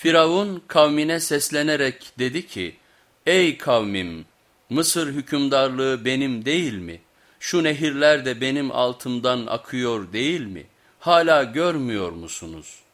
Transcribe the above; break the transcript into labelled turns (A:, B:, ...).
A: Firavun kavmine seslenerek dedi ki, Ey kavmim! Mısır hükümdarlığı benim değil mi? Şu nehirler de benim altımdan akıyor değil mi? Hala görmüyor musunuz?''